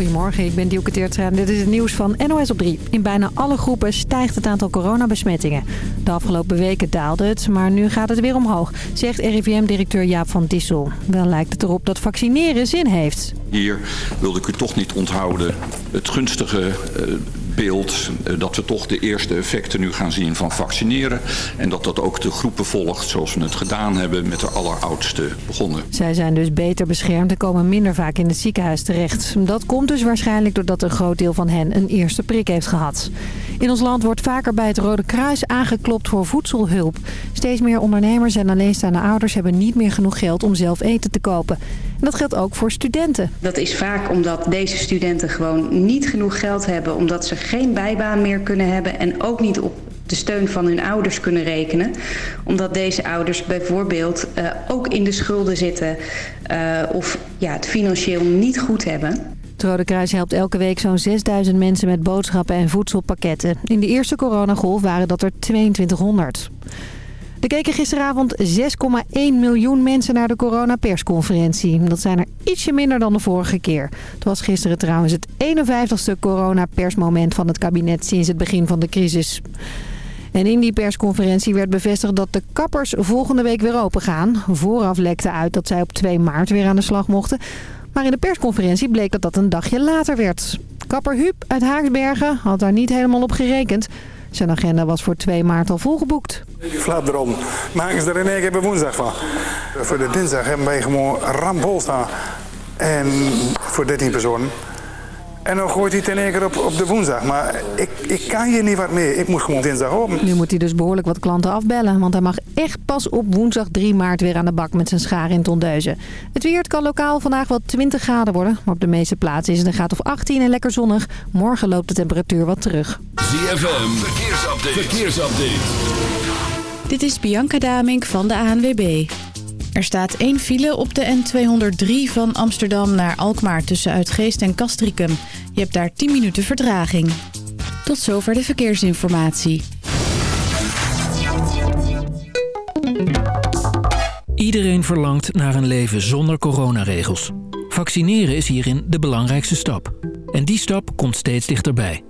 Goedemorgen, ik ben Dielke Teertra en dit is het nieuws van NOS op 3. In bijna alle groepen stijgt het aantal coronabesmettingen. De afgelopen weken daalde het, maar nu gaat het weer omhoog, zegt RIVM-directeur Jaap van Dissel. Wel lijkt het erop dat vaccineren zin heeft. Hier wilde ik u toch niet onthouden het gunstige uh, beeld uh, dat we toch de eerste effecten nu gaan zien van vaccineren. En dat dat ook de groepen volgt zoals we het gedaan hebben met de alleroudste begonnen. Zij zijn dus beter beschermd en komen minder vaak in het ziekenhuis terecht. Dat komt dus waarschijnlijk doordat een groot deel van hen een eerste prik heeft gehad. In ons land wordt vaker bij het Rode Kruis aangeklopt voor voedselhulp. Steeds meer ondernemers en alleenstaande ouders hebben niet meer genoeg geld om zelf eten te kopen. En dat geldt ook voor studenten. Dat is vaak omdat deze studenten gewoon niet genoeg geld hebben... omdat ze geen bijbaan meer kunnen hebben en ook niet op de steun van hun ouders kunnen rekenen. Omdat deze ouders bijvoorbeeld uh, ook in de schulden zitten... Uh, of ja, het financieel niet goed hebben... Het Rode Kruis helpt elke week zo'n 6000 mensen met boodschappen en voedselpakketten. In de eerste coronagolf waren dat er 2200. Er keken gisteravond 6,1 miljoen mensen naar de coronapersconferentie. Dat zijn er ietsje minder dan de vorige keer. Het was gisteren trouwens het 51ste coronapersmoment van het kabinet sinds het begin van de crisis. En in die persconferentie werd bevestigd dat de kappers volgende week weer open gaan. Vooraf lekte uit dat zij op 2 maart weer aan de slag mochten. Maar in de persconferentie bleek dat dat een dagje later werd. Kapper Huub uit Haaksbergen had daar niet helemaal op gerekend. Zijn agenda was voor 2 maart al volgeboekt. Flap erom. Maken ze er in één keer bij woensdag van. Voor de dinsdag hebben wij gewoon rampol staan. En voor 13 personen. En dan gooit hij het in één keer op, op de woensdag. Maar ik, ik kan hier niet wat meer. Ik moet gewoon dinsdag open. Nu moet hij dus behoorlijk wat klanten afbellen. Want hij mag echt pas op woensdag 3 maart weer aan de bak met zijn schaar in Tondeuzen. Het weer kan lokaal vandaag wel 20 graden worden. Maar op de meeste plaatsen is het een graad of 18 en lekker zonnig. Morgen loopt de temperatuur wat terug. ZFM, verkeersupdate. verkeersupdate. Dit is Bianca Damink van de ANWB. Er staat één file op de N203 van Amsterdam naar Alkmaar tussen Uitgeest en Castricum. Je hebt daar 10 minuten vertraging. Tot zover de verkeersinformatie. Iedereen verlangt naar een leven zonder coronaregels. Vaccineren is hierin de belangrijkste stap. En die stap komt steeds dichterbij.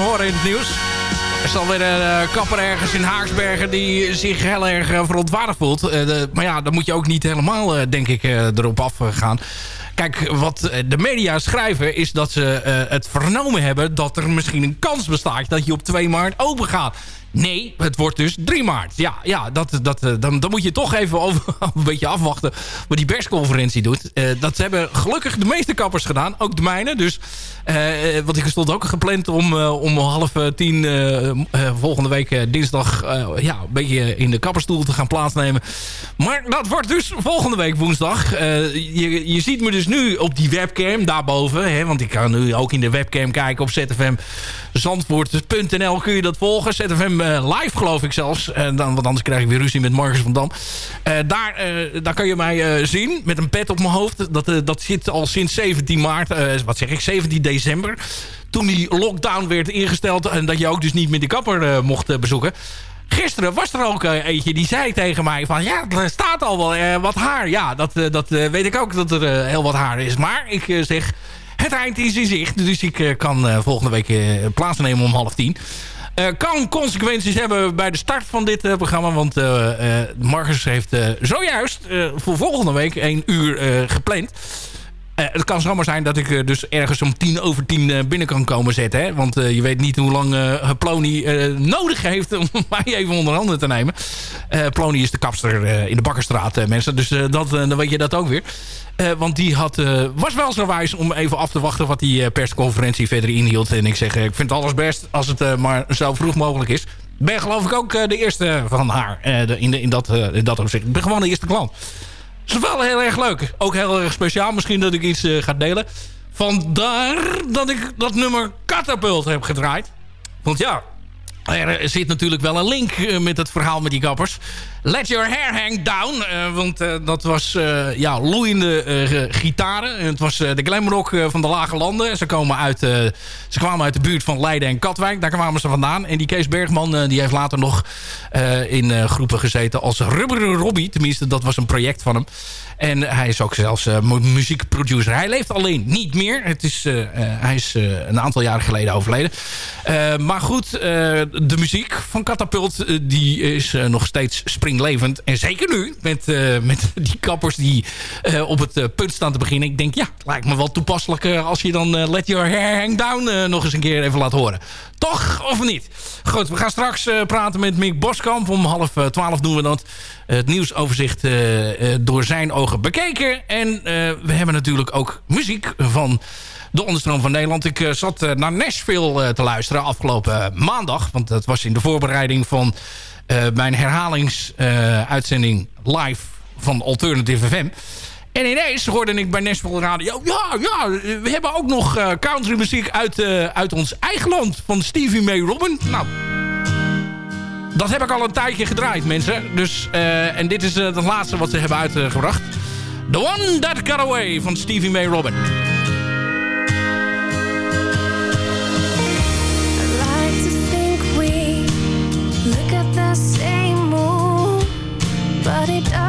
Horen in het nieuws. Er is alweer een eh, kapper ergens in Haaksbergen die zich heel erg uh, verontwaardigd voelt. De, maar ja, dan moet je ook niet helemaal, denk ik, erop afgaan. Kijk, wat de media schrijven is dat ze het vernomen hebben... dat er misschien een kans bestaat dat je op 2 maart open gaat. Nee, het wordt dus 3 maart. Ja, ja dat, dat, dan, dan moet je toch even een beetje afwachten wat die persconferentie doet. Uh, dat hebben gelukkig de meeste kappers gedaan. Ook de mijne. Dus, uh, want ik stond ook gepland om, om half tien volgende week dinsdag... ja, een beetje in de kapperstoel te gaan plaatsnemen. Maar dat wordt dus volgende week woensdag. je, je ziet me dus nu op die webcam daarboven. Hè, want ik kan nu ook in de webcam kijken op ZFM Zandvoort.nl kun je dat volgen. ZFM live geloof ik zelfs. dan, want anders krijg ik weer ruzie met Marcus van Dam. daar, daar kan je mij zien met een pet op mijn hoofd. Dat, dat zit al sinds 17 maart. wat zeg ik? 17 december. Toen die lockdown werd ingesteld. En dat je ook dus niet meer de kapper mocht bezoeken. Gisteren was er ook eentje die zei tegen mij van... ja, er staat al wel wat haar. Ja, dat, dat weet ik ook dat er heel wat haar is. Maar ik zeg... Het eind is in zicht, dus ik kan volgende week plaatsnemen om half tien. Kan consequenties hebben bij de start van dit programma. Want uh, Marcus heeft zojuist voor volgende week één uur gepland. Het kan zomaar zijn dat ik dus ergens om tien over tien binnen kan komen zetten. Hè? Want je weet niet hoe lang Plony nodig heeft om mij even onder handen te nemen. Plony is de kapster in de Bakkerstraat, mensen. Dus dat, dan weet je dat ook weer. Want die had, was wel zo wijs om even af te wachten wat die persconferentie verder inhield. En ik zeg, ik vind alles best als het maar zo vroeg mogelijk is. Ben geloof ik ook de eerste van haar in, de, in, dat, in dat opzicht. Ik ben gewoon de eerste klant. Is wel heel erg leuk. Ook heel erg speciaal misschien dat ik iets ga delen. Vandaar dat ik dat nummer Catapult heb gedraaid. Want ja, er zit natuurlijk wel een link met het verhaal met die kappers. Let Your Hair Hang Down. Uh, want uh, dat was uh, ja, loeiende gitaren. Het was de glamrock van de lage landen. Ze, komen uit, ze kwamen uit de buurt van Leiden en Katwijk. Daar kwamen ze vandaan. En die Kees Bergman die heeft later nog in groepen gezeten als Rubberen Robbie. Tenminste, dat was een project van hem. En hij is ook zelfs muziekproducer. Hij leeft alleen niet meer. Het is, hij is een aantal jaren geleden overleden. maar goed, de muziek van Catapult die is nog steeds spring levend. En zeker nu, met, uh, met die kappers die uh, op het uh, punt staan te beginnen. Ik denk, ja, lijkt me wel toepasselijk als je dan Let Your Hair Hang Down nog eens een keer even laat horen. Toch of niet? Goed, we gaan straks praten met Mick Boskamp. Om half twaalf doen we dat. Het nieuwsoverzicht door zijn ogen bekeken. En we hebben natuurlijk ook muziek van de onderstroom van Nederland. Ik zat naar Nashville te luisteren afgelopen maandag. Want dat was in de voorbereiding van mijn herhalingsuitzending live van Alternative FM. En ineens hoorde ik bij Nashville Radio... ja, ja, we hebben ook nog countrymuziek uit, uit ons eigen land... van Stevie May Robin. Nou, dat heb ik al een tijdje gedraaid, mensen. Dus, en dit is het laatste wat ze hebben uitgebracht. The One That Got Away van Stevie May Robin. da di da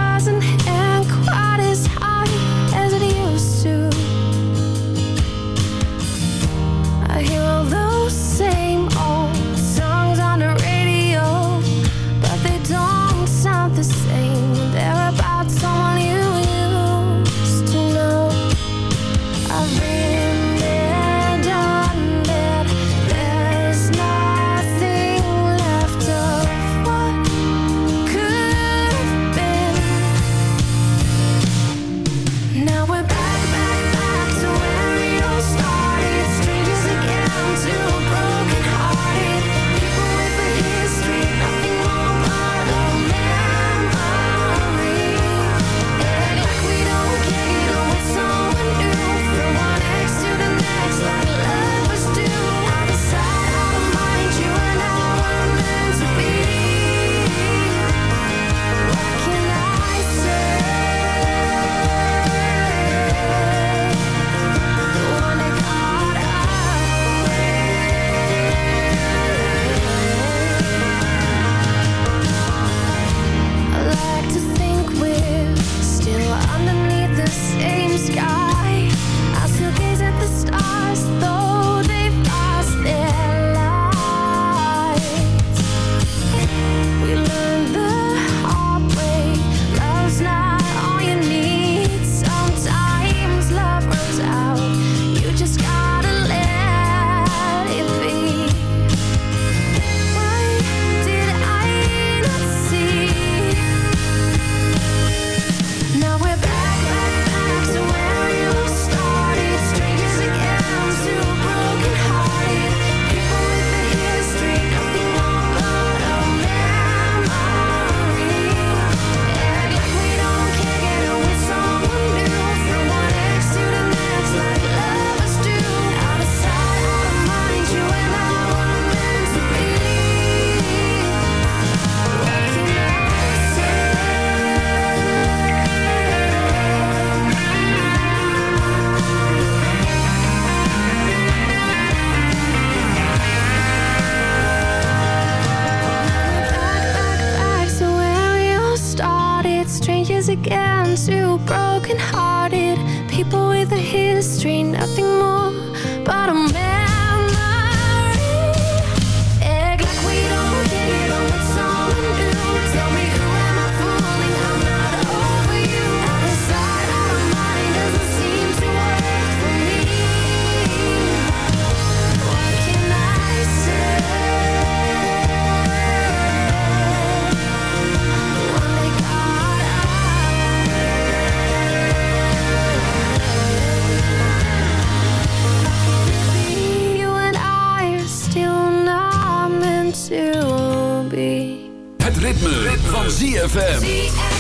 ZFM.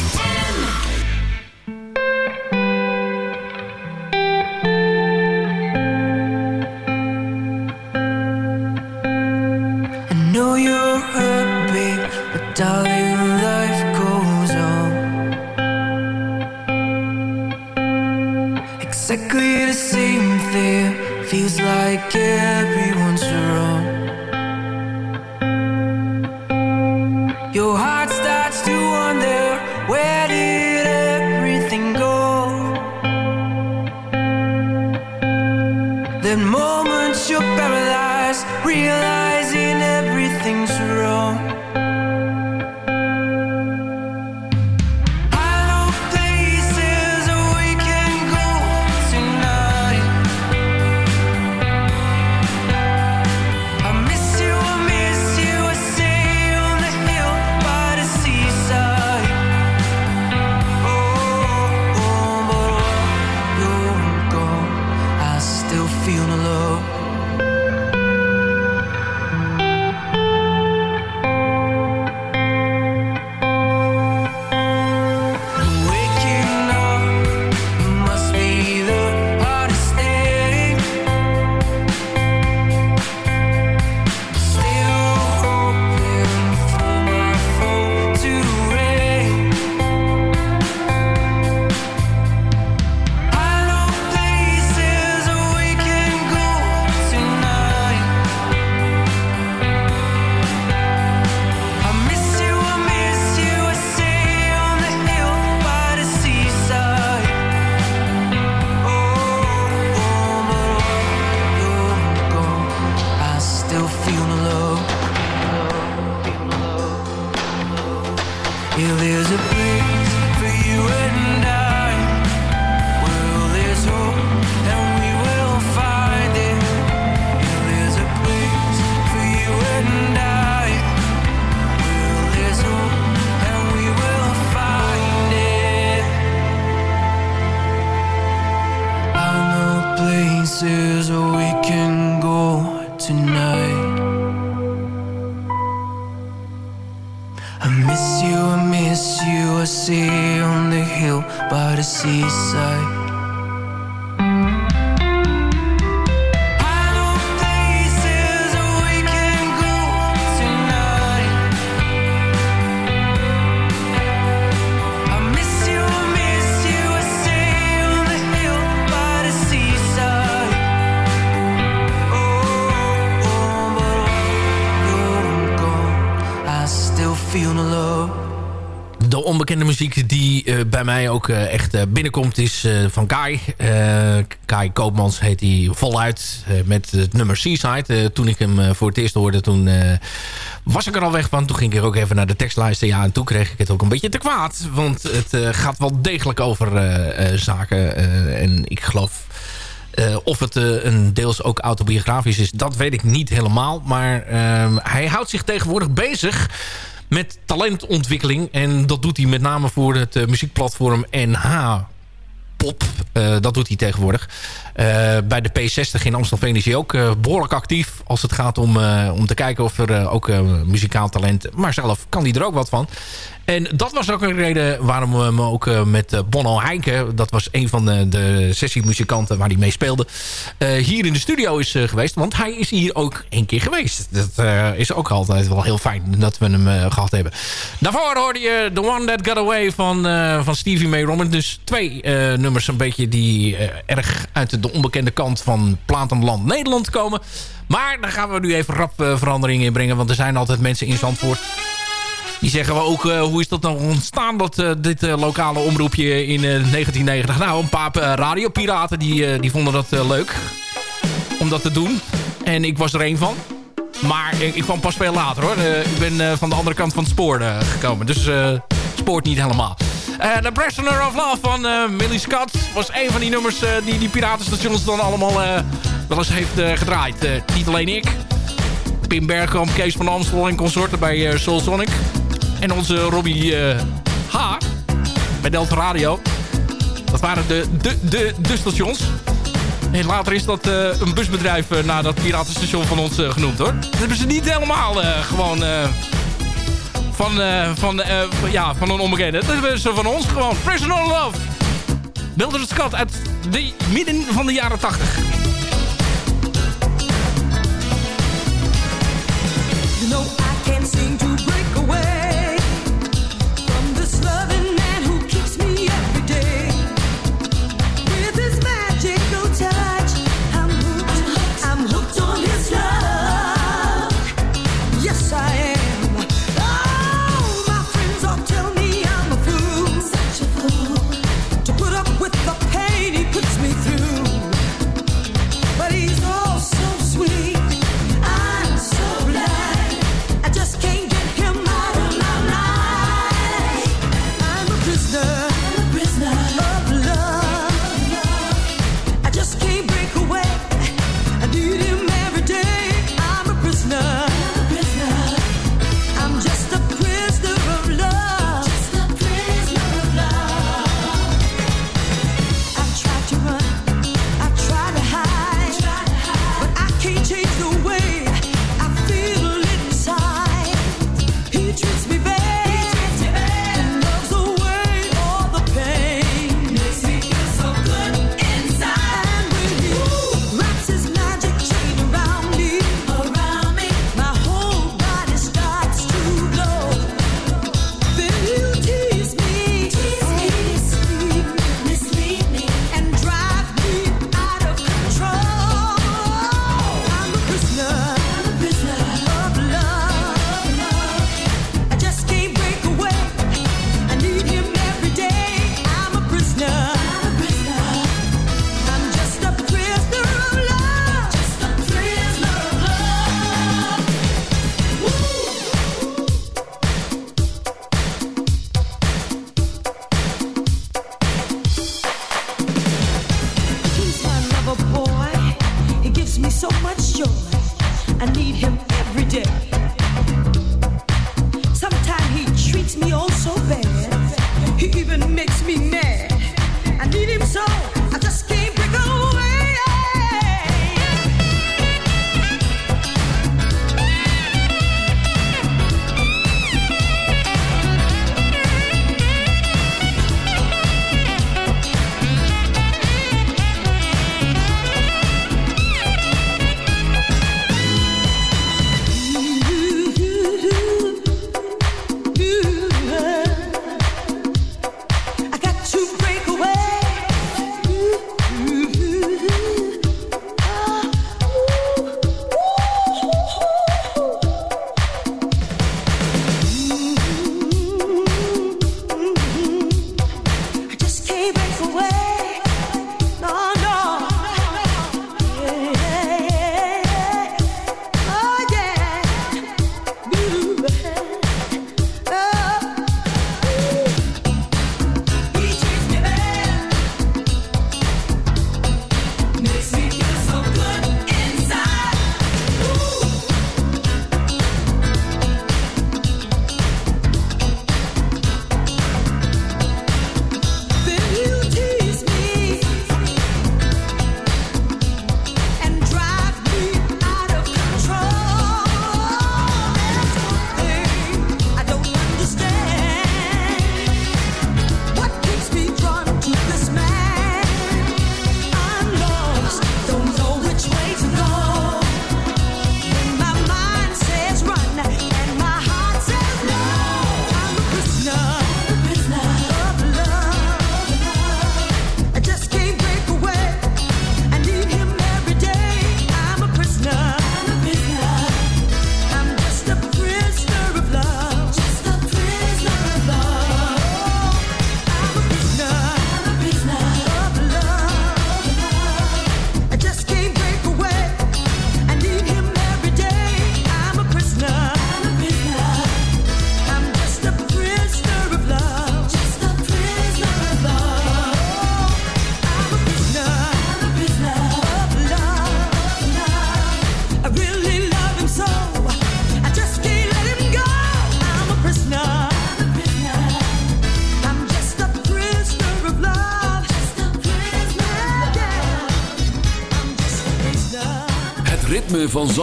Mij ook eh, echt eh, binnenkomt is eh, van Kai. Kai Koopmans heet hij voluit met het nummer Seaside. Toen ik hem voor het eerst hoorde, toen was ik er al weg van. Toen ging ik er ook even naar de tekstlijsten. Ja, en toen kreeg ik het ook een beetje te kwaad. Want het gaat wel degelijk over zaken. en ik geloof... of het een deels ook autobiografisch is, dat weet ik niet helemaal. Maar ehm, hij houdt zich tegenwoordig bezig met talentontwikkeling. En dat doet hij met name voor het eh, muziekplatform NH Pop. Eh, dat doet hij tegenwoordig. Eh, bij de P60 in Amstelveen is hij ook eh, behoorlijk actief. Als het gaat om, om te kijken of er ook muzikaal talent... Maar zelf kan hij er ook wat van. En dat was ook een reden waarom we hem ook eh, met eh, Bono Heinke... dat was een van de, de sessiemuzikanten waar hij mee speelde... eh, hier in de studio is eh, geweest. Want hij is hier ook één keer geweest. Dat eh, is ook altijd wel heel fijn dat we hem eh, gehad hebben. Daarvoor hoorde je The One That Got Away van, eh, van Stevie May. Dus twee eh, nummers een beetje die eh, erg uit de onbekende kant van Platenland Nederland komen. Maar daar gaan we nu even rap eh, verandering in brengen. Want er zijn altijd mensen in Zandvoort Die zeggen we ook, eh, hoe is dat nou ontstaan, dat, eh, dit eh, lokale omroepje in eh, 1990? Nou, een paar radiopiraten die, die vonden dat leuk om dat te doen. En ik was er één van. Maar ik, kwam pas veel later hoor. Ik ben van de andere kant van het spoor gekomen. Dus spoort niet helemaal. The Prisoner of Love van Millie Scott was een van die nummers die die piratenstations dan allemaal wel eens heeft gedraaid. Niet alleen ik. Pim Bergkamp, Kees van Amstel en consorten bij Soul Sonic. En onze Robbie eh, H. bij Delta Radio. Dat waren de, de, de, de stations. En later is dat eh, een busbedrijf eh, naar dat piratenstation van ons genoemd hoor. Dat hebben ze niet helemaal gewoon van, van, ja, van een onbekende. Dat hebben ze van ons gewoon. Of Love. Mildred Scott uit de midden van de jaren 80. You so.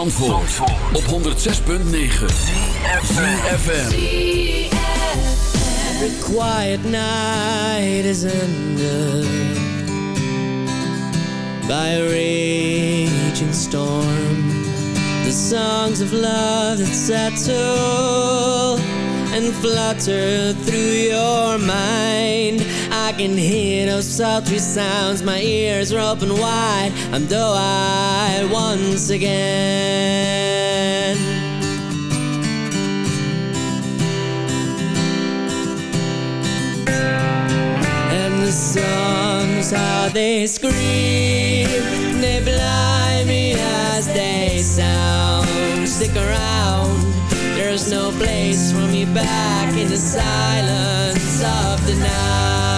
Van Zandvoort, op 106.9 FM. Every quiet night is ended by a raging storm. The songs of love that settle and flutter through your mind. I can hear those sultry sounds, my ears are open wide. I'm doe-eyed once again. And the songs, how they scream, they blind me as they sound. Stick around, there's no place for me back in the silence of the night.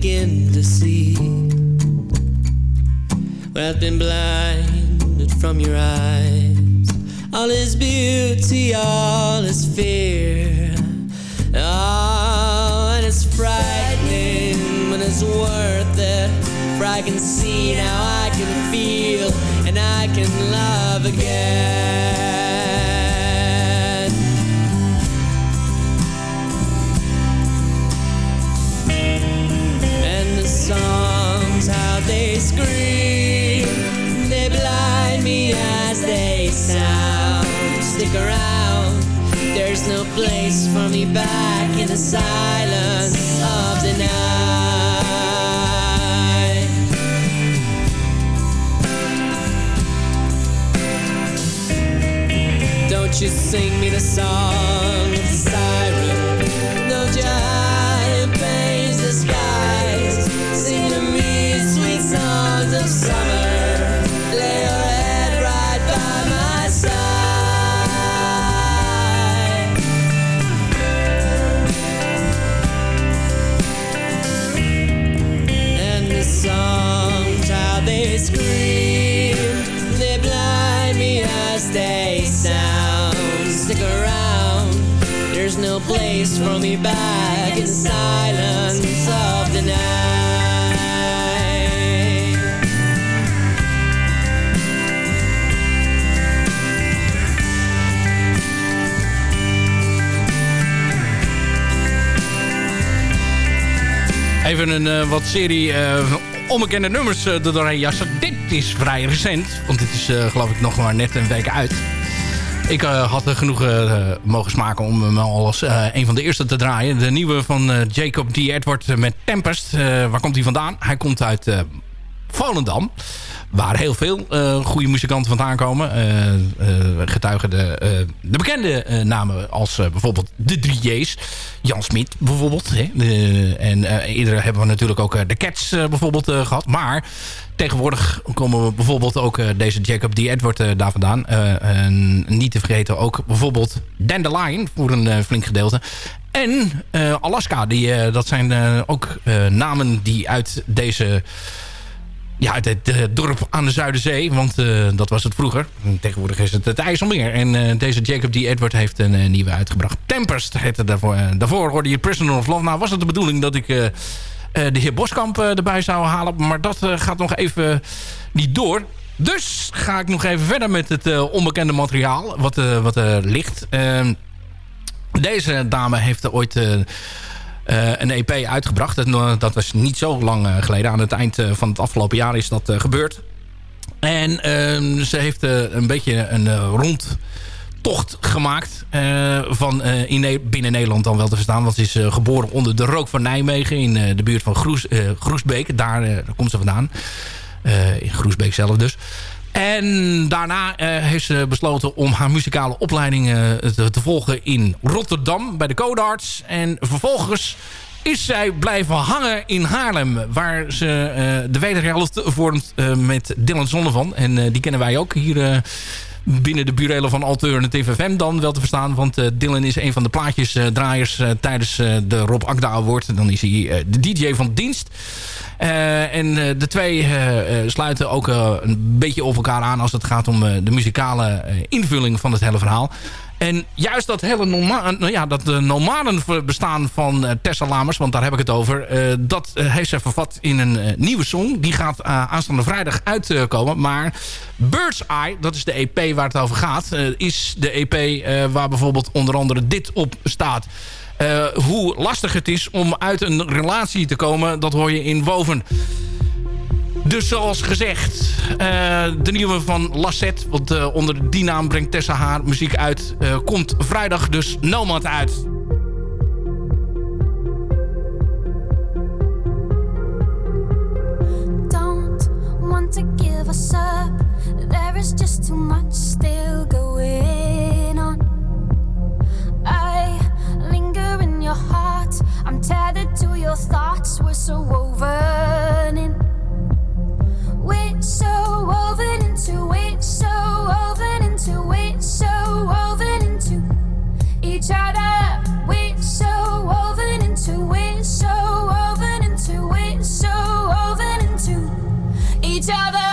Begin to see what has been blinded from your eyes. All is beauty, all is fear. Oh, and it's frightening, but it's worth it. For I can see now, I can feel, and I can love again. No place for me back in the silence of the night. Don't you sing me the song place for me back in the silence of the night. Even een eh, wat serie eh, onbekende nummers uh, doorheen jassen. Dit is vrij recent, want dit is geloof ik nog maar net een week uit. Ik eh, had er genoeg eh, mogen smaken om hem al als eh, een van de eerste te draaien. De nieuwe van eh, Jacob D. Edward eh, met Tempest. Eh, waar komt hij vandaan? Hij komt uit eh, Volendam. Waar heel veel eh, goede muzikanten vandaan komen. Eh, eh, getuigen de, de bekende namen als bijvoorbeeld de 3J's. Jan Smit bijvoorbeeld. Hè? En eerder hebben we natuurlijk ook de Cats bijvoorbeeld eh, gehad. Maar tegenwoordig komen we bijvoorbeeld ook deze Jacob D. Edward daar vandaan. En niet te vergeten ook bijvoorbeeld Dandelion voor een flink gedeelte. En Alaska, die, dat zijn ook namen die uit deze ja, uit het eh, dorp aan de Zuiderzee. Want eh, dat was het vroeger. En Tegenwoordig is het het IJsselmeer. En eh, deze Jacob D. Edward heeft een nieuwe uitgebracht. Tempest heette daarvoor. Daarvoor hoorde je Prisoner of Love. Nou was het de bedoeling dat ik de heer Boskamp erbij zou halen. Maar dat gaat nog even niet door. Dus ga ik nog even verder met het onbekende materiaal. Wat, wat er ligt. Ehm, deze dame heeft ooit... eh, een EP uitgebracht. Dat, eh, dat was niet zo lang eh, geleden. Aan het eind van het afgelopen jaar is dat gebeurd. En ehm, ze heeft een beetje een eh, rondtocht gemaakt. van, in Ne- binnen Nederland dan wel te verstaan. Want ze is geboren onder de rook van Nijmegen. In de buurt van Groes, Groesbeek. Daar, komt ze vandaan. In Groesbeek zelf dus. En daarna eh, heeft ze besloten om haar muzikale opleiding eh, te, te volgen in Rotterdam bij de Codarts. En vervolgens is zij blijven hangen in Haarlem. Waar ze eh, de wederhelft vormt met Dylan Zonnevan. En die kennen wij ook hier binnen de burelen van Alternative FM dan wel te verstaan. Want Dylan is een van de plaatjesdraaiers tijdens de Rob Akda Award. Dan is hij de DJ van dienst. Eh, en eh, de twee eh, sluiten ook een beetje op elkaar aan als het gaat om de muzikale invulling van het hele verhaal. En juist dat hele norma nou ja, dat de nomadenbestaan van eh, Tessa Lamers... want daar heb ik het over... dat heeft ze vervat in een nieuwe song. Die gaat aanstaande vrijdag uitkomen. maar Bird's Eye, dat is de EP waar het over gaat... is de EP waar bijvoorbeeld onder andere dit op staat. Eh, hoe lastig het is om uit een relatie te komen... dat hoor je in Woven. Dus zoals gezegd, eh, de nieuwe van Lassette... want eh, onder die naam brengt Tessa haar muziek uit... komt vrijdag dus Nomad uit. don't want to give us up. There is just too much still your heart. I'm tethered to your thoughts. We're so woven in. We're so woven into it. So woven into it. So woven into each other. We're so woven into it. So woven into it. So woven into each other.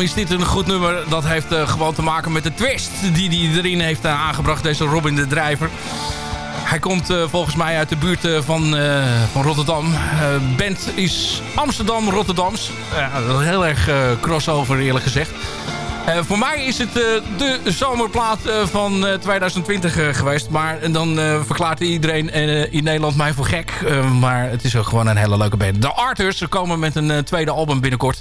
Is dit een goed nummer? Dat heeft eh, gewoon te maken met de twist die hij erin heeft eh, aangebracht, deze Robin de Drijver. Hij komt eh, volgens mij uit de buurt van, eh, van Rotterdam. Band is Amsterdam-Rotterdams. Heel erg crossover eerlijk gezegd. Eh, voor mij is het eh, de zomerplaat eh, van eh, 2020 eh, geweest. Maar en dan verklaart iedereen in Nederland mij voor gek. Maar het is ook gewoon een hele leuke band. De Arthurs ze komen met een tweede album binnenkort.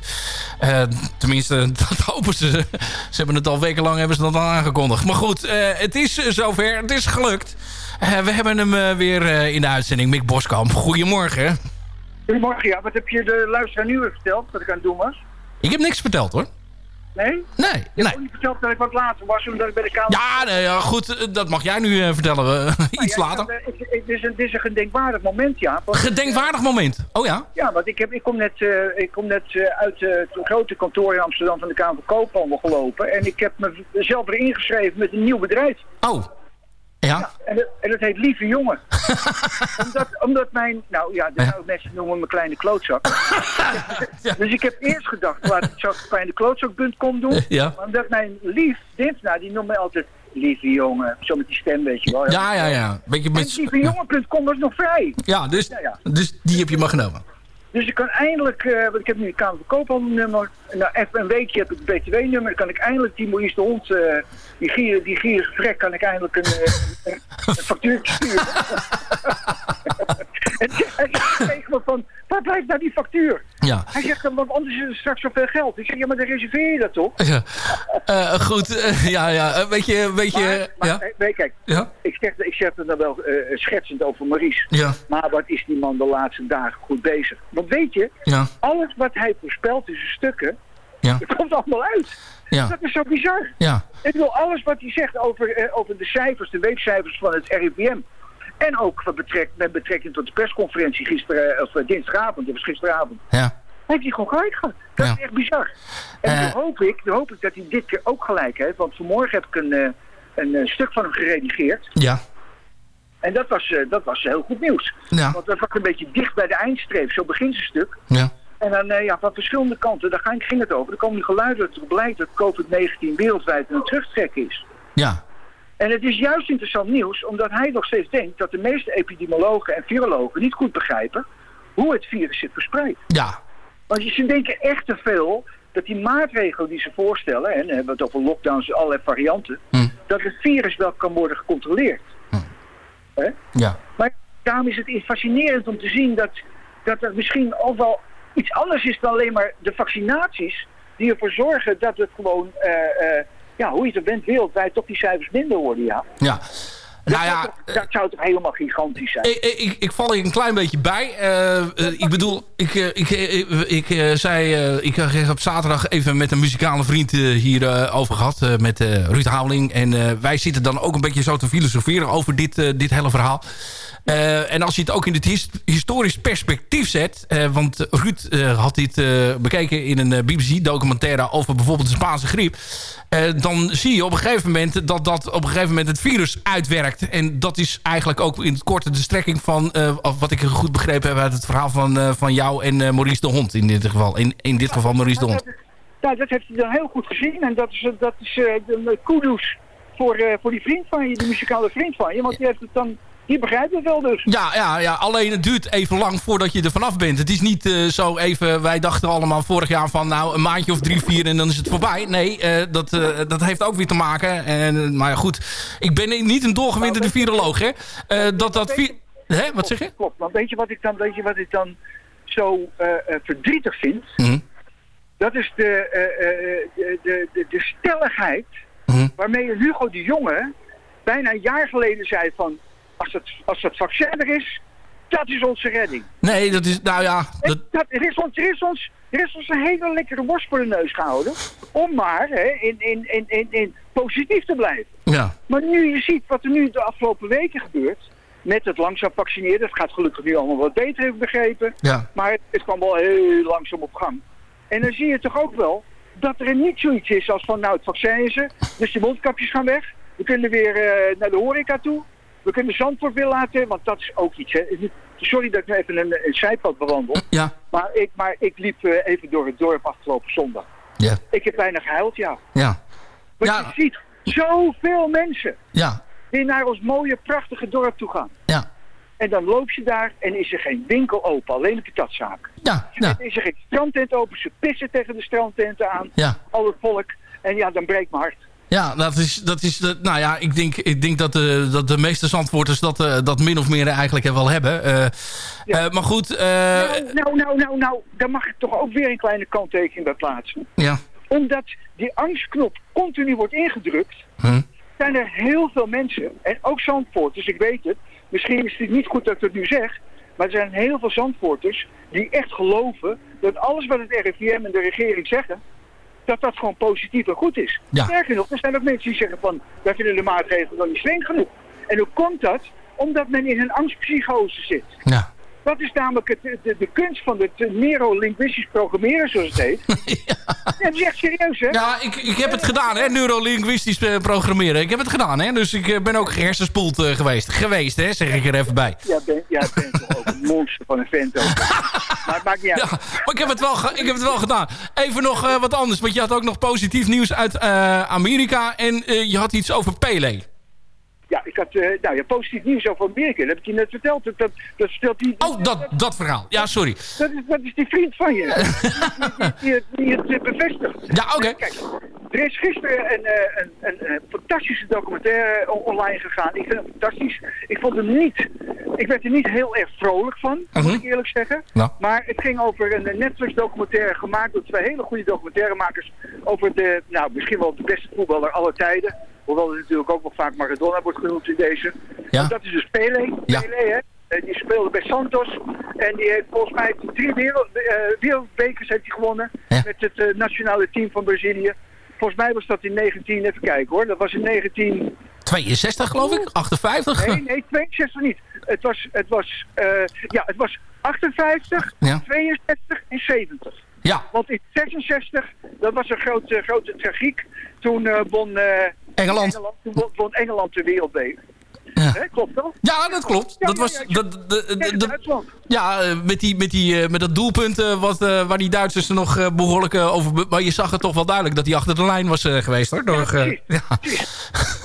Tenminste, dat hopen ze. Ze hebben het al wekenlang hebben ze dat al aangekondigd. Maar goed, het is zover. Het is gelukt. We hebben hem weer in de uitzending. Mick Boskamp, goedemorgen. Goedemorgen, ja. Wat heb je de luisteraar nu weer verteld, wat ik aan het doen was? Ik heb niks verteld hoor. Nee? Nee, Je hebt nee. niet verteld dat ik wat later was, omdat ik bij de Kamer... Ja, nee, ja, goed, eh, dat mag jij nu eh, vertellen. eh, iets Nou ja, later. ik- ik- ik- Dit is, een, is een gedenkwaardig moment, ja. Gedenkwaardig moment. Oh ja? Ja, want ik, heb, ik kom net, ik kom net uit het grote kantoor in Amsterdam van de Kamer van Koophandel gelopen. En ik heb mezelf weer ingeschreven met een nieuw bedrijf. Oh. Ja? En, dat, en dat heet Lieve Jongen. omdat, omdat mijn, nou ja, de oude mensen noemen me kleine klootzak. Dus ik heb eerst gedacht, laat ik het kleineklootzak.com doen. Ja. Maar omdat mijn lief, Dinsna, die noemt mij altijd Lieve Jongen. Zo met die stem, weet je wel. Ja, ja, ja. Beetje En met... lievejongen.com was nog vrij. Ja, dus, Ja, ja. dus die heb je maar genomen. Dus ik kan eindelijk, eh, want ik heb nu een Kamer. En na even een weekje heb ik het BTW-nummer. Kan ik eindelijk die de Hond, eh, die gier, die gierige vrek, kan ik eindelijk een, eh, een, een factuurtje sturen. en zegt tegen me van, waar blijft nou die factuur? Ja. Hij zegt, dan, want anders is er straks zoveel geld. Ik zeg, ja, maar dan reserveer je dat toch? Ja. Eh, goed, eh, ja, ja. eh, weet je, weet je... Maar, ja? nee, kijk, Ja? ik, zeg, ik zeg het dan wel eh, schetsend over Maurice. Ja. Maar wat is die man de laatste dagen goed bezig? Want weet je, Ja. alles wat hij voorspelt in zijn stukken, Ja. dat komt allemaal uit. Ja. Dat is zo bizar. Ja. Ik wil alles wat hij zegt over, over de cijfers, de weekcijfers van het RIVM. En ook wat betrekt, met betrekking tot de persconferentie gisteren, of eh, dinsdagavond, dat was gisteravond. Ja. Heeft hij gewoon gelijk gehad. Dat Ja. is echt bizar. En Eh. dan, hoop ik, dan hoop ik dat hij dit keer ook gelijk heeft. Want vanmorgen heb ik een, eh, een eh, stuk van hem geredigeerd. Ja. En dat was, eh, dat was heel goed nieuws. Ja. Want dat was een beetje dicht bij de eindstreep. Zo begint zijn stuk. Ja. En dan eh, ja, van verschillende kanten, daar ging, het over. Er komen geluiden dat blijkt dat COVID-19 wereldwijd een terugtrek is. Ja. En het is juist interessant nieuws, omdat hij nog steeds denkt dat de meeste epidemiologen en virologen niet goed begrijpen hoe het virus zich verspreidt. Ja. Want ze denken echt te veel dat die maatregelen die ze voorstellen, en hebben we het over lockdowns en allerlei varianten, Hm. dat het virus wel kan worden gecontroleerd. Hè? Ja. Maar daarom is het fascinerend om te zien dat, dat er misschien ook wel iets anders is dan alleen maar de vaccinaties die ervoor zorgen dat het gewoon, eh, eh, ja, hoe je het bent, wereldwijd toch die cijfers minder worden, ja. Ja. Nou ja, Dat, dat zou toch helemaal gigantisch zijn? Ik, ik, ik val hier een klein beetje bij. Eh, eh, ik bedoel, ik, eh, ik, ik, ik eh, zei... eh, ik heb op zaterdag even met een muzikale vriend eh, hier eh, over gehad. eh, met eh, Ruud Houweling. En eh, wij zitten dan ook een beetje zo te filosoferen over dit, eh, dit hele verhaal. Eh, en als je het ook in het his- historisch perspectief zet... eh, want Ruud eh, had dit bekeken in een BBC-documentaire... over bijvoorbeeld de Spaanse griep... dan zie je op een gegeven moment dat dat op een gegeven moment het virus uitwerkt. En dat is eigenlijk ook in het korte de strekking van... wat ik goed begrepen heb uit het verhaal van, van jou en Maurice de Hond in dit geval. In, in dit geval Maurice de Hond. Nou, dat heeft hij dan heel goed gezien. En dat is, dat is kudos voor, voor die vriend van je, die muzikale vriend van je. Want die heeft het dan, die begrijpt het wel dus. Ja, ja, ja, alleen het duurt even lang voordat je er vanaf bent. Het is niet eh, zo even... Wij dachten allemaal vorig jaar van nou een maandje of drie, vier en dan is het voorbij. Nee, eh, dat, eh, dat heeft ook weer te maken. En, maar goed, ik ben niet een doorgewinterde viroloog, hè. Dat dat... vi- Hè, wat zeg je? Klopt, maar weet je wat ik dan, weet je wat ik dan zo verdrietig vind? Mhm. Dat is de, de, de, de, stelligheid Mhm. waarmee Hugo de Jonge bijna een jaar geleden zei van... Als het, als het vaccin er is, dat is onze redding. Nee, dat is... Nou ja... Dat, Dat, er, is ons, er, is ons, er is ons een hele lekkere worst voor de neus gehouden. Om maar hè, in, in, in, in, in positief te blijven. ja. Maar nu je ziet wat er nu de afgelopen weken gebeurt. Met het langzaam vaccineren. Dat gaat gelukkig nu allemaal wat beter, heb ik begrepen. Ja. Maar het, het kwam wel heel langzaam op gang. En dan zie je toch ook wel dat er niet zoiets is als van nou het vaccin is er. Dus de mondkapjes gaan weg. We kunnen weer eh, naar de horeca toe. We kunnen Zandvoort weer laten, want dat is ook iets. Hè. Sorry dat ik nu even een, een zijpad bewandel. Ja. Maar ik, maar ik liep eh, even door het dorp afgelopen zondag. Ja. Ik heb bijna gehuild, ja. Ja. Want Ja. je ziet zoveel mensen Ja. die naar ons mooie, prachtige dorp toe gaan. Ja. En dan loop je daar en is er geen winkel open, alleen de patatzaak. Ja, ja. En is er geen strandtent open, ze pissen tegen de strandtenten aan. Ja. Al het volk. En ja, dan breekt mijn hart. Ja, dat is, dat is de, nou ja, ik denk, ik denk dat, de, dat de meeste zandvoorters dat, eh, dat min of meer eigenlijk wel hebben. Eh, eh, maar goed, Nou, nou, nou, nou, nou, daar mag ik toch ook weer een kleine kanttekening bij plaatsen. ja. Omdat die angstknop continu wordt ingedrukt, Hm. zijn er heel veel mensen, en ook Zandvoorters, ik weet het, misschien is het niet goed dat ik het nu zeg, maar er zijn heel veel Zandvoorters die echt geloven dat alles wat het RIVM en de regering zeggen, dat dat gewoon positief en goed is. Ja. Sterker nog, er zijn ook mensen die zeggen van, wij vinden de maatregelen dan niet streng genoeg. En hoe komt dat? Omdat men in een angstpsychose zit. Ja. Dat is namelijk het, de, de kunst van het neurolinguistisch programmeren, zoals het heet. ja. dat is echt serieus, hè? Ja, ik, ik heb het gedaan, hè, neurolinguistisch eh, programmeren. Ik heb het gedaan, hè, dus ik eh, ben ook gehersenspoeld eh, geweest. Geweest, hè, zeg ik er even bij. Ja, ben, ja, bent toch ook monster van een vent ook. maar het maakt niet uit. Ja, maar ik heb het wel, ik heb het wel gedaan. Even nog eh, wat anders, want je had ook nog positief nieuws uit eh, Amerika. En eh, je had iets over Pele. Ja, ik had eh, nou, ja, positief nieuws over Amerika. Dat heb ik je net verteld. Dat, dat, dat vertelt die, Oh, dat, dat verhaal. Ja, sorry. dat, is, dat is die vriend van je. die, die, die, het eh, bevestigt. Ja, oké. Kijk, er is gisteren een, eh, een, een, een fantastische documentaire on- online gegaan. Ik vind hem fantastisch. Ik vond hem niet... Ik werd er niet heel erg vrolijk van, moet Mhm. ik eerlijk zeggen. Maar het ging over een Netflix-documentaire gemaakt door twee hele goede documentairemakers. Over de, nou, misschien wel de beste voetballer aller tijden. Hoewel er natuurlijk ook wel vaak Maradona wordt in deze. Ja. Dat is dus Pele. Ja. Pele, hè. Eh, Die speelde bij Santos. En die heeft volgens mij drie wereld, eh, wereldbekers heeft hij gewonnen. Ja. Met het eh, nationale team van Brazilië. Volgens mij was dat in 19, even kijken hoor. Dat was in 19... 62 geloof ik? 58? Nee, nee, 62 niet. Het was, het was, ja, het was 58, Ja. 62 en 70. Ja, Want in 66, dat was een grote, grote tragiek. Toen eh, won, eh, Engeland. toen won, won Engeland de wereldbeker. Ja. Hè, Klopt dat? Ja, dat klopt. Ja, Dat ja, was, ja, ja. dat, ja, eh, met, die, met, die, eh, met dat doelpunt eh, wat, waar die Duitsers er nog eh, behoorlijk eh, over... Maar je zag het toch wel duidelijk dat hij achter de lijn was geweest, hoor. Door, eh, precies. ja.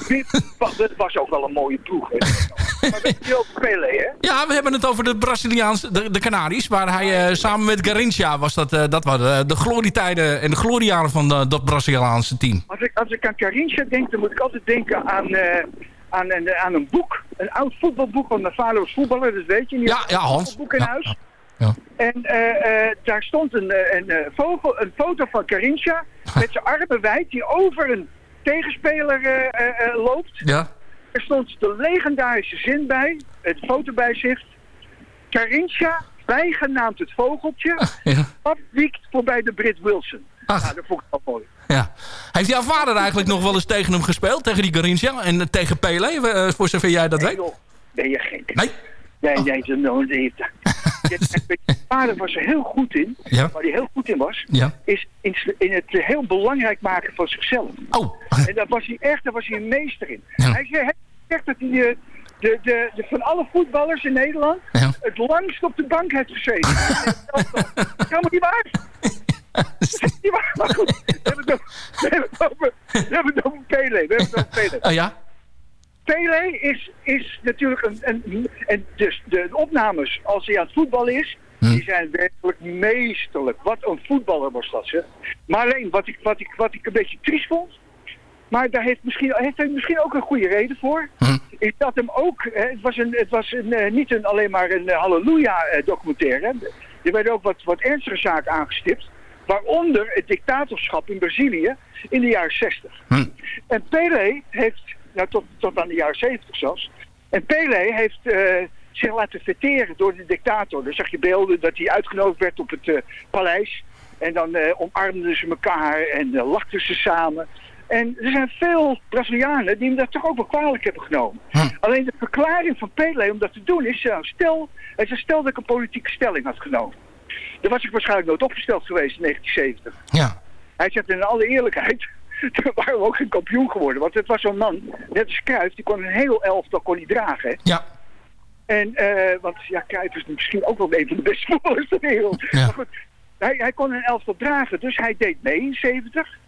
Dit wa- Dat was ook wel een mooie ploeg. Hè. maar dat is Pele, hè? ja, we hebben het over de Braziliaanse, de, de Canaries. Waar hij samen met Garincha was dat, dat waren de glorietijden en de gloriejaren van dat Braziliaanse team. Als ik, als ik aan Carincha denk, dan moet ik altijd denken aan, aan, een, aan een boek. Een oud voetbalboek, want mijn vader was voetballer, dat weet je. Die Ja, ja, een Hans. voetbalboek in Ja, huis. ja. En eh, eh, daar stond een, eh, een, vogel, een foto van Carincha met zijn armen wijd, die over een tegenspeler loopt. Ja. Er stond de legendarische zin bij, het fotobijzicht. Carincha, bijgenaamd het vogeltje, Ja. afwiekt voorbij de Brit Wilson. Ach. Nou, dat vond ik wel mooi. Ja. Heeft jouw vader eigenlijk nog wel eens tegen hem gespeeld? Tegen die Garincha en eh, tegen Pele? eh, voor zover jij dat Nee, weet? joh, ben je gek? Nee? Nee, Oh. nee, zo- no, nee. Mijn vader was er heel goed in. Ja. Waar hij heel goed in was, Ja. is in, in het heel belangrijk maken van zichzelf. Oh. En daar was hij echt, daar was hij een meester in. Ja. Hij zei- zegt dat hij eh, de, de, de, van alle voetballers in Nederland Ja. het langst op de bank heeft gezeten. dat is helemaal niet waar. Waar. Maar goed, we hebben het over, we hebben het over, Pele. We hebben het over Pele. Oh ja? Pele is, is natuurlijk een... een en dus de opnames als hij aan het voetballen is... die zijn werkelijk meesterlijk. Wat een voetballer was dat, zeg. Maar alleen, wat ik, wat ik, wat ik een beetje triest vond... maar daar heeft, misschien, heeft hij misschien ook een goede reden voor... is dat hem ook... hè, het was, een, het was een, eh, niet een, alleen maar een eh, halleluja-documentaire. er werden ook wat, wat ernstige zaken aangestipt... Waaronder het dictatorschap in Brazilië in de jaren 60. En Pele heeft, nou tot, tot aan de jaren 70 zelfs. En Pele heeft eh, zich laten verteren door de dictator. Dan zag je beelden dat hij uitgenodigd werd op het eh, paleis. En dan eh, omarmden ze elkaar en lachten ze samen. En er zijn veel Brazilianen die hem dat toch ook wel kwalijk hebben genomen. Alleen de verklaring van Pele om dat te doen is, stel, hij zei, stel dat ik een politieke stelling had genomen dan was ik waarschijnlijk nooit opgesteld geweest in 1970. Ja. Hij zegt in alle eerlijkheid, toen waren we ook geen kampioen geworden. Want het was zo'n man, net als Cruijff, die kon een heel elftal kon hij dragen. Ja. En, uh, want ja, Cruijff is misschien ook wel een van de beste voetballers ter wereld. Ja. Maar goed, hij, hij kon een elftal dragen, dus hij deed mee in 70.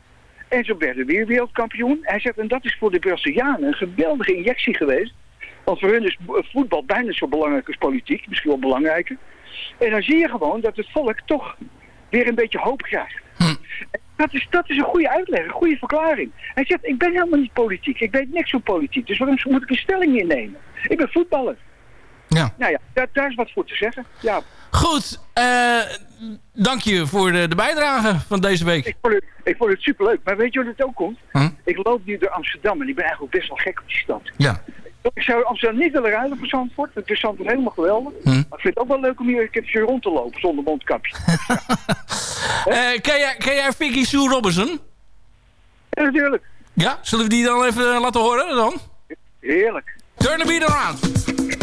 En zo werden we weer wereldkampioen. Hij zegt, en dat is voor de Brazilianen een geweldige injectie geweest. Want voor hun is voetbal bijna zo belangrijk als politiek, misschien wel belangrijker. En dan zie je gewoon dat het volk toch weer een beetje hoop krijgt. Hm. Dat, is, dat is een goede uitleg, een goede verklaring. Hij zegt, ik ben helemaal niet politiek. Ik weet niks van politiek. Dus waarom moet ik een stelling innemen? Ik ben voetballer. Ja. Nou ja, daar, is wat voor te zeggen. Ja. Goed, eh, dank je voor de, de, bijdrage van deze week. Ik vond, het, ik vond superleuk. Maar weet je hoe het ook komt? Hm? Ik loop nu door Amsterdam en ik ben eigenlijk best wel gek op die stad. Ja. Ik zou Amsterdam niet willen rijden voor Zandvoort. Het is helemaal geweldig. Hm. Maar ik vind het ook wel leuk om hier een keertje rond te lopen zonder mondkapje. Eh, ken, jij, ken jij Vicky Sue Robinson? Ja, natuurlijk. Ja, zullen we die dan even eh, laten horen dan? Heerlijk. Turn the beat around.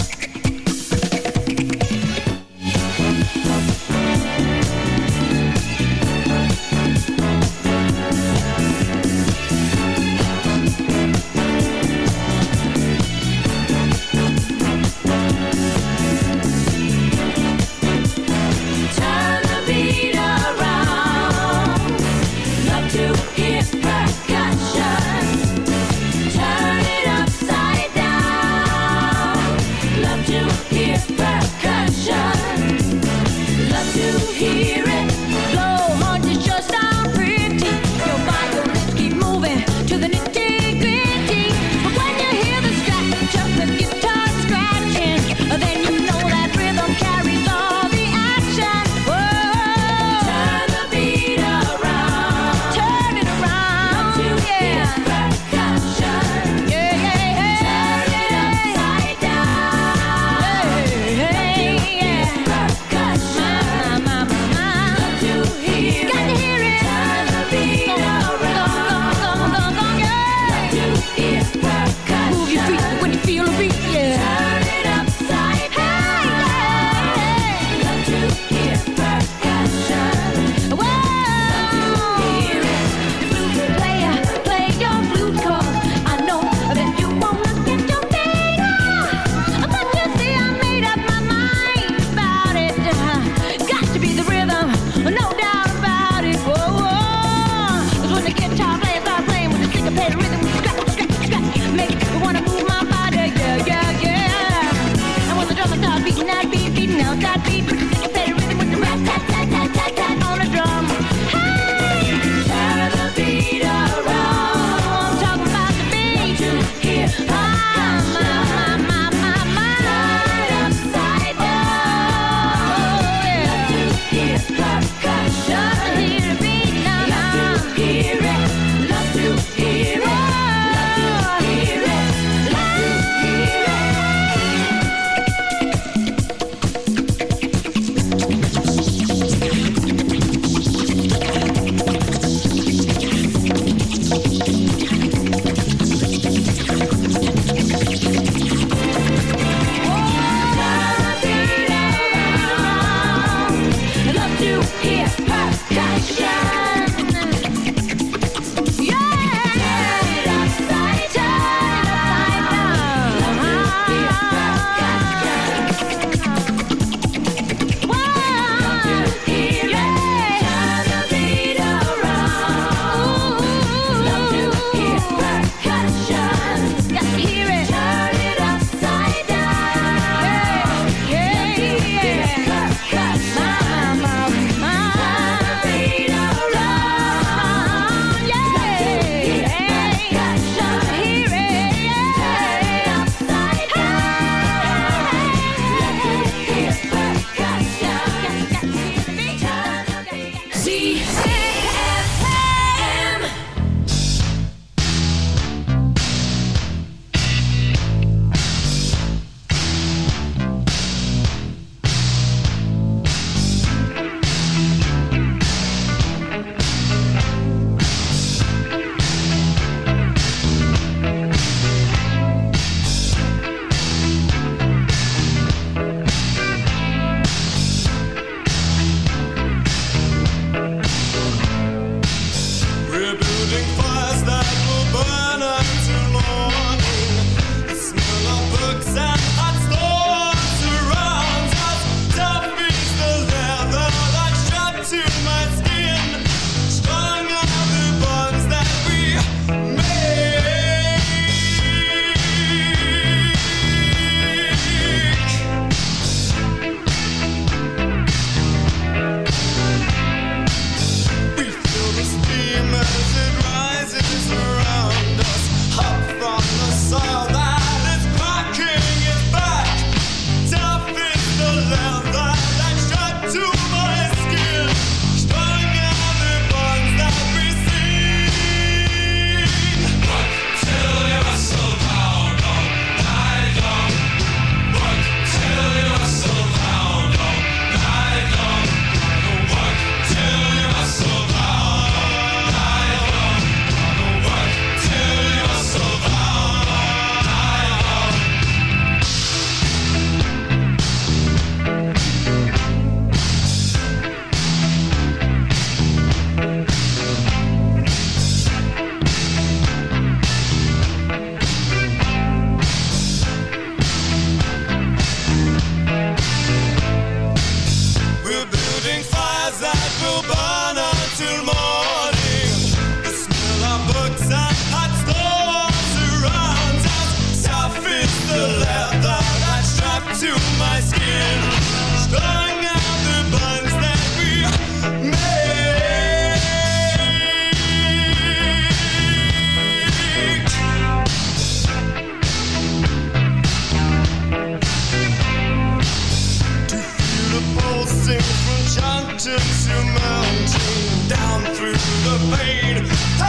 Junction to mountain, down through the vein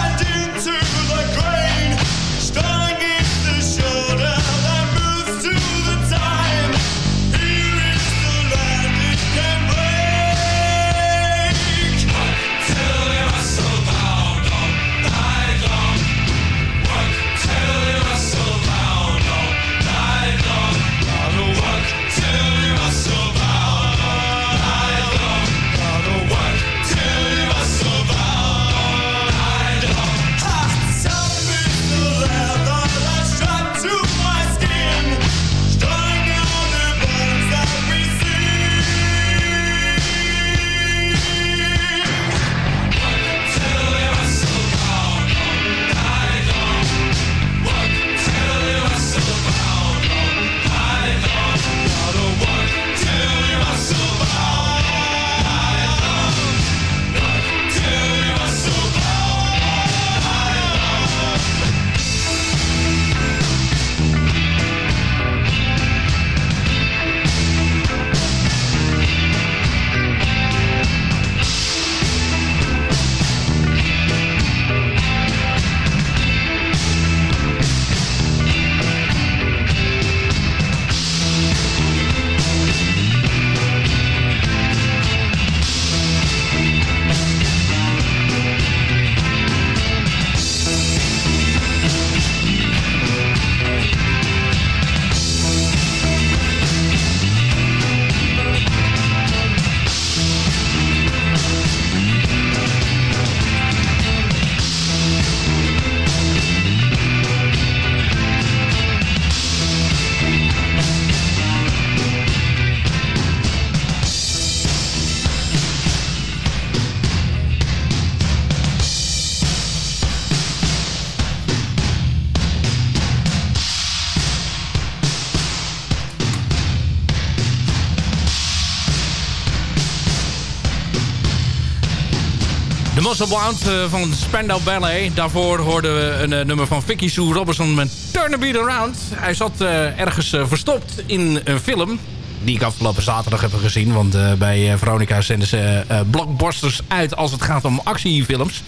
Eh, van Spandau Ballet. Daarvoor hoorden we een eh, nummer van Vicky Sue Robinson met Turn the Beat Around. Hij zat eh, ergens verstopt in een film. Die ik afgelopen zaterdag heb gezien. Want eh, bij eh, Veronica zenden ze eh, blockbusters uit als het gaat om actiefilms.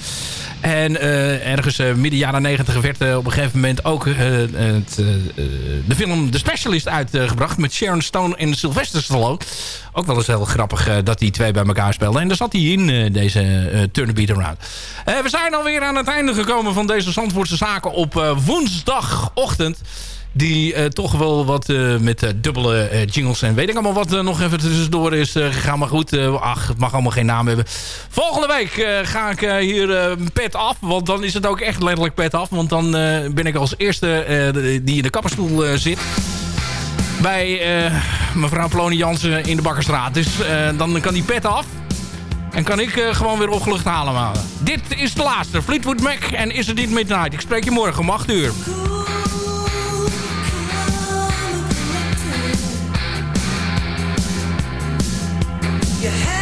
En ergens midden jaren negentig werd op een gegeven moment ook het, de film The Specialist uitgebracht. met Sharon Stone en Sylvester Stallone. Ook wel eens heel grappig dat die twee bij elkaar speelden. En daar zat hij in, deze Turn Beat Around. We zijn alweer aan het einde gekomen van deze Zandvoortse zaken op woensdagochtend. Die eh, toch wel wat eh, met eh, dubbele jingles en weet ik allemaal wat nog even tussendoor is gegaan. Maar goed, ach, het mag allemaal geen naam hebben. Volgende week ga ik hier pet af. Want dan is het ook echt letterlijk pet af. Want dan ben ik als eerste die in de kapperstoel zit. Bij mevrouw Ploni Jansen in de Bakkerstraat. Dus dan kan die pet af. En kan ik gewoon weer opgelucht halen. Maar dit is de laatste. Fleetwood Mac en Is It Niet Midnight. Ik spreek je morgen om 8 uur. You had